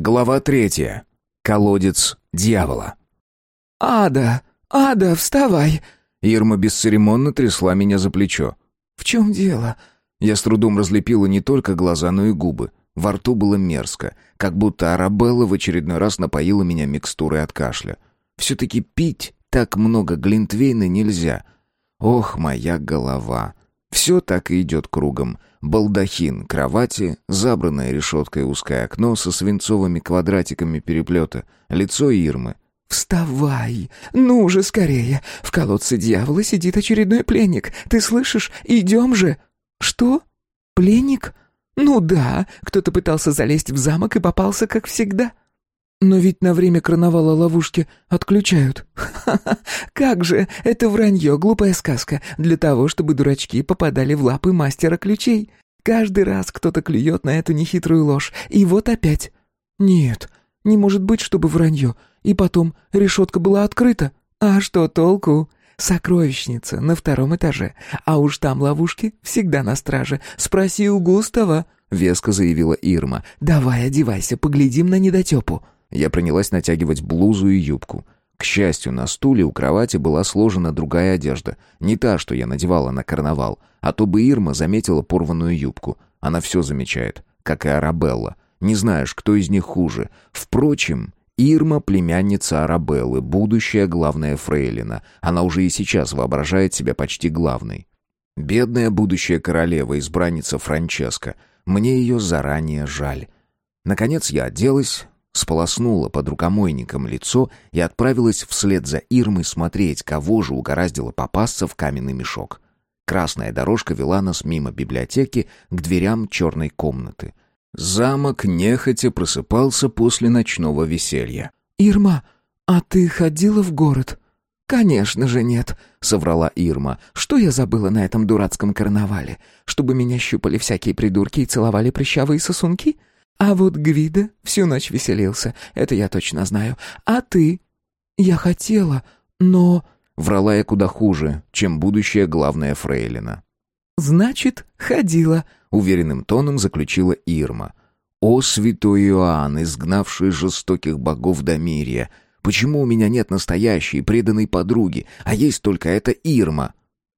Глава третья. Колодец дьявола. «Ада! Ада, вставай!» Ирма бесцеремонно трясла меня за плечо. «В чем дело?» Я с трудом разлепила не только глаза, но и губы. Во рту было мерзко, как будто Арабелла в очередной раз напоила меня микстурой от кашля. Все-таки пить так много глинтвейна нельзя. Ох, моя голова. Все так и идет кругом. Балдахин кровати, забранное решеткой узкое окно со свинцовыми квадратиками переплета, лицо Ирмы. «Вставай! Ну же, скорее! В колодце дьявола сидит очередной пленник. Ты слышишь? Идем же!» «Что? Пленник? Ну да, кто-то пытался залезть в замок и попался, как всегда». «Но ведь на время карнавала ловушки отключают». «Ха-ха! Как же! Это вранье, глупая сказка, для того, чтобы дурачки попадали в лапы мастера ключей. Каждый раз кто-то клюет на эту нехитрую ложь, и вот опять». «Нет, не может быть, чтобы вранье. И потом, решетка была открыта. А что толку? Сокровищница на втором этаже. А уж там ловушки всегда на страже. Спроси у Густава». — веско заявила Ирма. «Давай одевайся, поглядим на недотепу». Я принялась натягивать блузу и юбку. К счастью, на стуле у кровати была сложена другая одежда. Не та, что я надевала на карнавал. А то бы Ирма заметила порванную юбку. Она все замечает, как и Арабелла. Не знаешь, кто из них хуже. Впрочем, Ирма — племянница Арабеллы, будущая главная фрейлина. Она уже и сейчас воображает себя почти главной. Бедная будущая королева, избранница Франческа. Мне ее заранее жаль. Наконец я оделась, сполоснула под рукомойником лицо и отправилась вслед за Ирмой смотреть, кого же угораздило попасться в каменный мешок. Красная дорожка вела нас мимо библиотеки к дверям черной комнаты. Замок нехотя просыпался после ночного веселья. «Ирма, а ты ходила в город?» «Конечно же нет», — соврала Ирма. «Что я забыла на этом дурацком карнавале? Чтобы меня щупали всякие придурки и целовали прыщавые сосунки? А вот Гвида всю ночь веселился, это я точно знаю. А ты? Я хотела, но... Врала я куда хуже, чем будущая главная фрейлина. «Значит, ходила», — уверенным тоном заключила Ирма. «О, святой Иоанн, изгнавший жестоких богов Дамирия, почему у меня нет настоящей преданной подруги, а есть только эта Ирма?»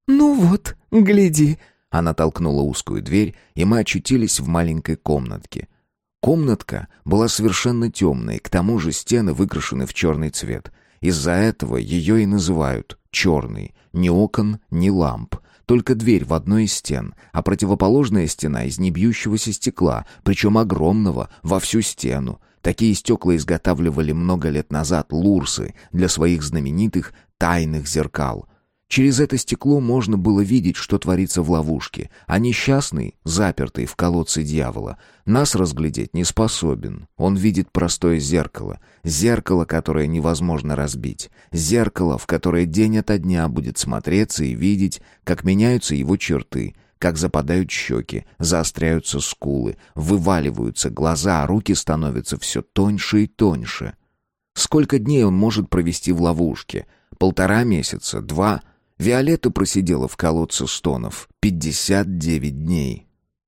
«Ну вот, гляди», — она толкнула узкую дверь, и мы очутились в маленькой комнатке — Комнатка была совершенно темной, к тому же стены выкрашены в черный цвет. Из-за этого ее и называют черный. Ни окон, ни ламп. Только дверь в одной из стен, а противоположная стена из небьющегося стекла, причем огромного, во всю стену. Такие стекла изготавливали много лет назад лурсы для своих знаменитых тайных зеркал. Через это стекло можно было видеть, что творится в ловушке, а несчастный, запертый в колодце дьявола, нас разглядеть не способен. Он видит простое зеркало, зеркало, которое невозможно разбить, зеркало, в которое день ото дня будет смотреться и видеть, как меняются его черты, как западают щеки, заостряются скулы, вываливаются глаза, а руки становятся все тоньше и тоньше. Сколько дней он может провести в ловушке? Полтора месяца, два — Виолетта просидела в колодце стонов пятьдесят девять дней.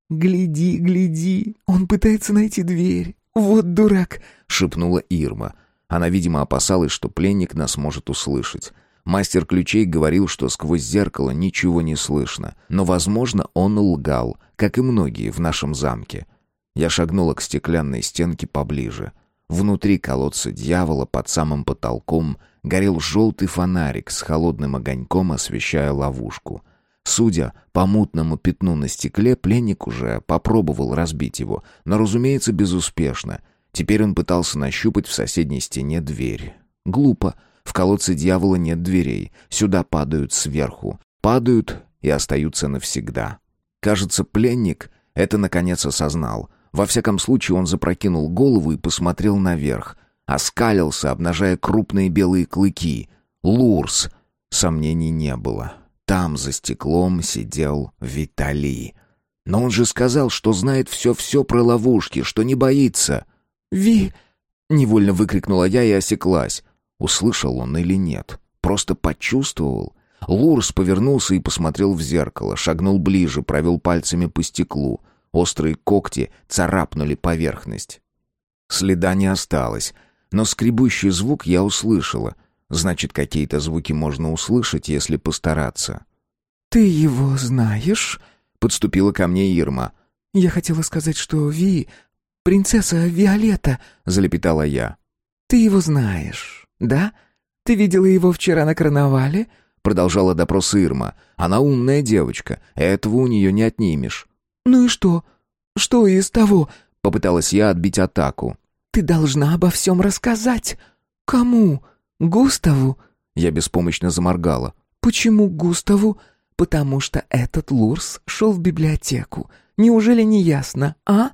«Гляди, гляди, он пытается найти дверь. Вот дурак!» — шепнула Ирма. Она, видимо, опасалась, что пленник нас может услышать. Мастер ключей говорил, что сквозь зеркало ничего не слышно, но, возможно, он лгал, как и многие в нашем замке. Я шагнула к стеклянной стенке поближе. Внутри колодца дьявола под самым потолком — горел желтый фонарик с холодным огоньком, освещая ловушку. Судя по мутному пятну на стекле, пленник уже попробовал разбить его, но, разумеется, безуспешно. Теперь он пытался нащупать в соседней стене дверь. Глупо. В колодце дьявола нет дверей. Сюда падают сверху. Падают и остаются навсегда. Кажется, пленник это наконец осознал. Во всяком случае, он запрокинул голову и посмотрел наверх. Оскалился, обнажая крупные белые клыки. Лурс. Сомнений не было. Там, за стеклом, сидел Виталий. Но он же сказал, что знает все-все про ловушки, что не боится. «Ви...» — невольно выкрикнула я и осеклась. Услышал он или нет? Просто почувствовал. Лурс повернулся и посмотрел в зеркало, шагнул ближе, провел пальцами по стеклу. Острые когти царапнули поверхность. Следа не осталось, но скребущий звук я услышала. Значит, какие-то звуки можно услышать, если постараться. «Ты его знаешь?» — подступила ко мне Ирма. «Я хотела сказать, что Ви... Принцесса Виолетта», — залепетала я. «Ты его знаешь, да? Ты видела его вчера на карнавале?» — продолжала допрос Ирма. «Она умная девочка, этого у нее не отнимешь». «Ну и что? Что из того?» — попыталась я отбить атаку. «Ты должна обо всем рассказать. Кому? Густаву?» Я беспомощно заморгала. «Почему Густаву?» «Потому что этот Лурс шел в библиотеку. Неужели не ясно, а?»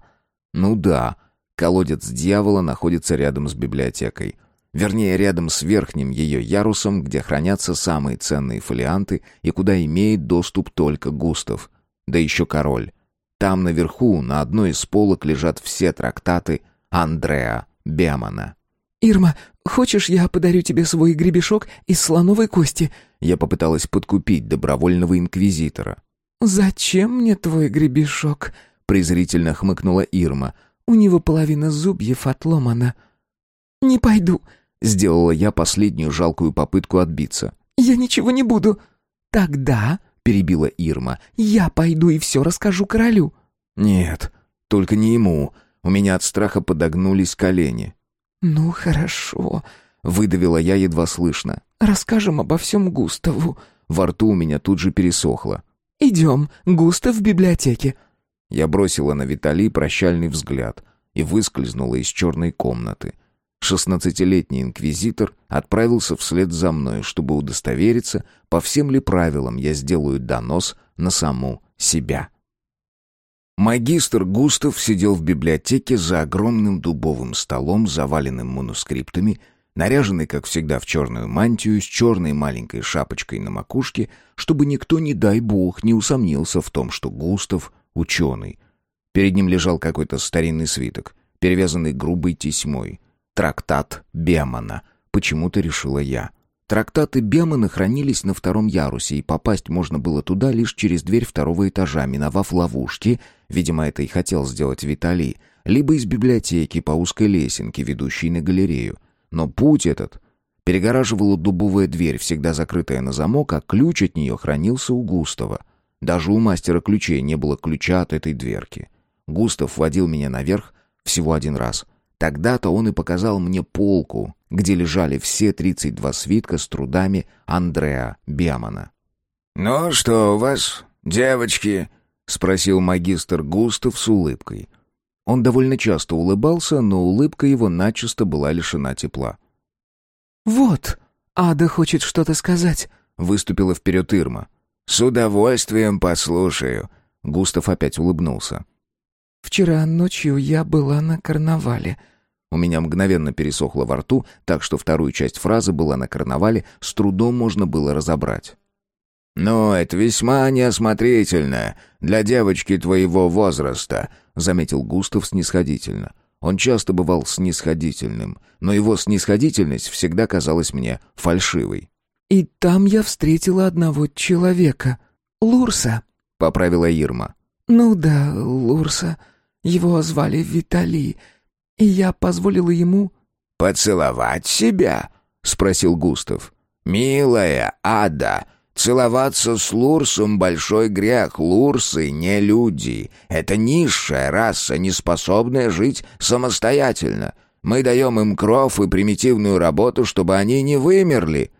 «Ну да. Колодец дьявола находится рядом с библиотекой. Вернее, рядом с верхним ее ярусом, где хранятся самые ценные фолианты и куда имеет доступ только Густав. Да еще король. Там наверху, на одной из полок, лежат все трактаты Андреа Бемана. «Ирма, хочешь, я подарю тебе свой гребешок из слоновой кости?» Я попыталась подкупить добровольного инквизитора. «Зачем мне твой гребешок?» презрительно хмыкнула Ирма. «У него половина зубьев отломана». «Не пойду», — сделала я последнюю жалкую попытку отбиться. «Я ничего не буду». «Тогда», — перебила Ирма, — «я пойду и все расскажу королю». «Нет, только не ему. У меня от страха подогнулись колени». «Ну, хорошо», — выдавила я едва слышно. «Расскажем обо всем Густаву». Во рту у меня тут же пересохло. «Идем, Густав в библиотеке». Я бросила на Витали прощальный взгляд и выскользнула из черной комнаты. Шестнадцатилетний инквизитор отправился вслед за мной, чтобы удостовериться, по всем ли правилам я сделаю донос на саму себя. Магистр Густав сидел в библиотеке за огромным дубовым столом, заваленным манускриптами, наряженный, как всегда, в черную мантию, с черной маленькой шапочкой на макушке, чтобы никто, не дай бог, не усомнился в том, что Густав — ученый. Перед ним лежал какой-то старинный свиток, перевязанный грубой тесьмой. Трактат Бемана. Почему-то решила я. Трактаты Бемана хранились на втором ярусе, и попасть можно было туда лишь через дверь второго этажа, миновав ловушки, видимо, это и хотел сделать Виталий, либо из библиотеки по узкой лесенке, ведущей на галерею. Но путь этот перегораживала дубовая дверь, всегда закрытая на замок, а ключ от нее хранился у Густава. Даже у мастера ключей не было ключа от этой дверки. Густав водил меня наверх всего один раз — Тогда-то он и показал мне полку, где лежали все 32 свитка с трудами Андреа Бемана. «Ну что у вас, девочки?» — спросил магистр Густав с улыбкой. Он довольно часто улыбался, но улыбка его начисто была лишена тепла. «Вот, Ада хочет что-то сказать», — выступила вперед Ирма. «С удовольствием послушаю». Густав опять улыбнулся. Вчера ночью я была на карнавале. У меня мгновенно пересохло во рту, так что вторую часть фразы была на карнавале, с трудом можно было разобрать. «Ну, это весьма неосмотрительно для девочки твоего возраста», — заметил Густав снисходительно. Он часто бывал снисходительным, но его снисходительность всегда казалась мне фальшивой. «И там я встретила одного человека. Лурса», — поправила Ирма. «Ну да, Лурса. Его звали Виталий, и я позволила ему...» «Поцеловать себя?» — спросил Густав. «Милая Ада, целоваться с Лурсом — большой грех. Лурсы — не люди. Это низшая раса, не способная жить самостоятельно. Мы даем им кров и примитивную работу, чтобы они не вымерли».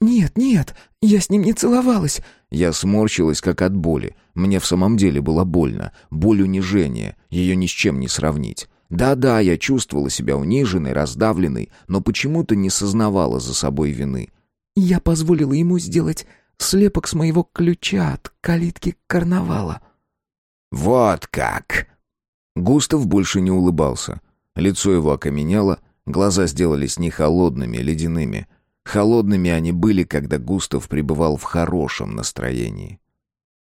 «Нет, нет, я с ним не целовалась». Я сморщилась, как от боли. Мне в самом деле было больно. Боль унижения. Ее ни с чем не сравнить. Да-да, я чувствовала себя униженной, раздавленной, но почему-то не сознавала за собой вины. «Я позволила ему сделать слепок с моего ключа от калитки карнавала». «Вот как!» Густав больше не улыбался. Лицо его окаменело, глаза сделались не холодными, ледяными. Холодными они были, когда Густав пребывал в хорошем настроении.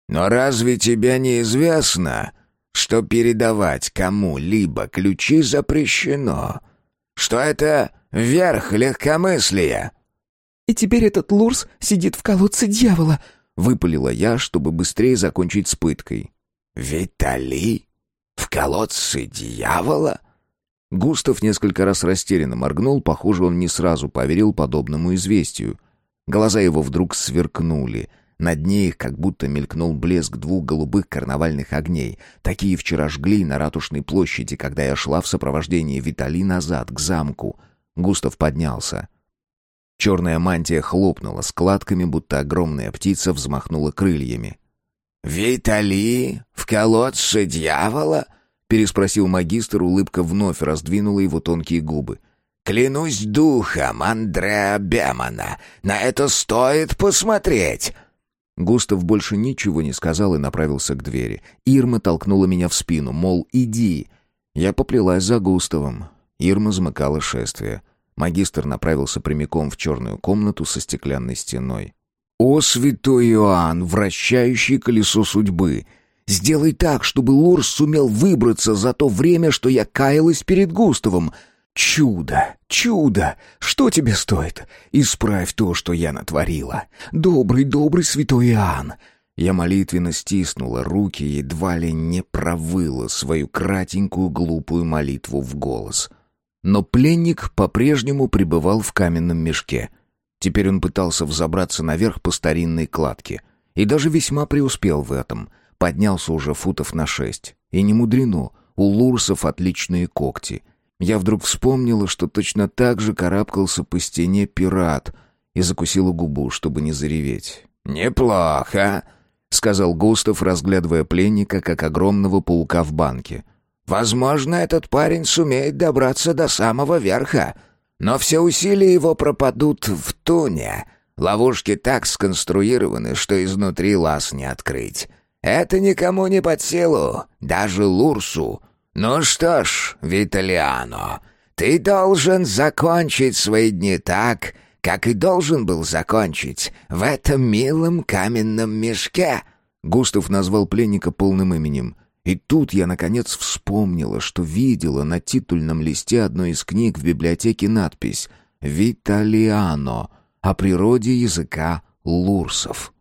«Но разве тебе не известно, что передавать кому-либо ключи запрещено? Что это верх легкомыслия?» «И теперь этот Лурс сидит в колодце дьявола», — выпалила я, чтобы быстрее закончить с пыткой. «Витали? В колодце дьявола?» Густав несколько раз растерянно моргнул, похоже, он не сразу поверил подобному известию. Глаза его вдруг сверкнули. На дне их как будто мелькнул блеск двух голубых карнавальных огней. Такие вчера жгли на Ратушной площади, когда я шла в сопровождении Витали назад, к замку. Густав поднялся. Черная мантия хлопнула складками, будто огромная птица взмахнула крыльями. «Витали? В колодце дьявола?» — переспросил магистр, улыбка вновь раздвинула его тонкие губы. «Клянусь духом Андреа Бемана, на это стоит посмотреть!» Густав больше ничего не сказал и направился к двери. Ирма толкнула меня в спину, мол, иди. Я поплелась за Густавом. Ирма замыкала шествие. Магистр направился прямиком в черную комнату со стеклянной стеной. «О, святой Иоанн, вращающий колесо судьбы! Сделай так, чтобы Лурс сумел выбраться за то время, что я каялась перед Густавом. Чудо, чудо! Что тебе стоит? Исправь то, что я натворила. Добрый, добрый святой Иоанн!» Я молитвенно стиснула руки, едва ли не провыла свою кратенькую глупую молитву в голос. Но пленник по-прежнему пребывал в каменном мешке — Теперь он пытался взобраться наверх по старинной кладке. И даже весьма преуспел в этом. Поднялся уже футов на шесть. И не мудрено, у лурсов отличные когти. Я вдруг вспомнила, что точно так же карабкался по стене пират и закусила губу, чтобы не зареветь. «Неплохо», — сказал Густав, разглядывая пленника, как огромного паука в банке. «Возможно, этот парень сумеет добраться до самого верха». Но все усилия его пропадут в туне. Ловушки так сконструированы, что изнутри лаз не открыть. Это никому не под силу, даже Лурсу. Ну что ж, Виталиано, ты должен закончить свои дни так, как и должен был закончить в этом милом каменном мешке». Густав назвал пленника полным именем. И тут я, наконец, вспомнила, что видела на титульном листе одной из книг в библиотеке надпись «Виталиано» о природе языка лурсов.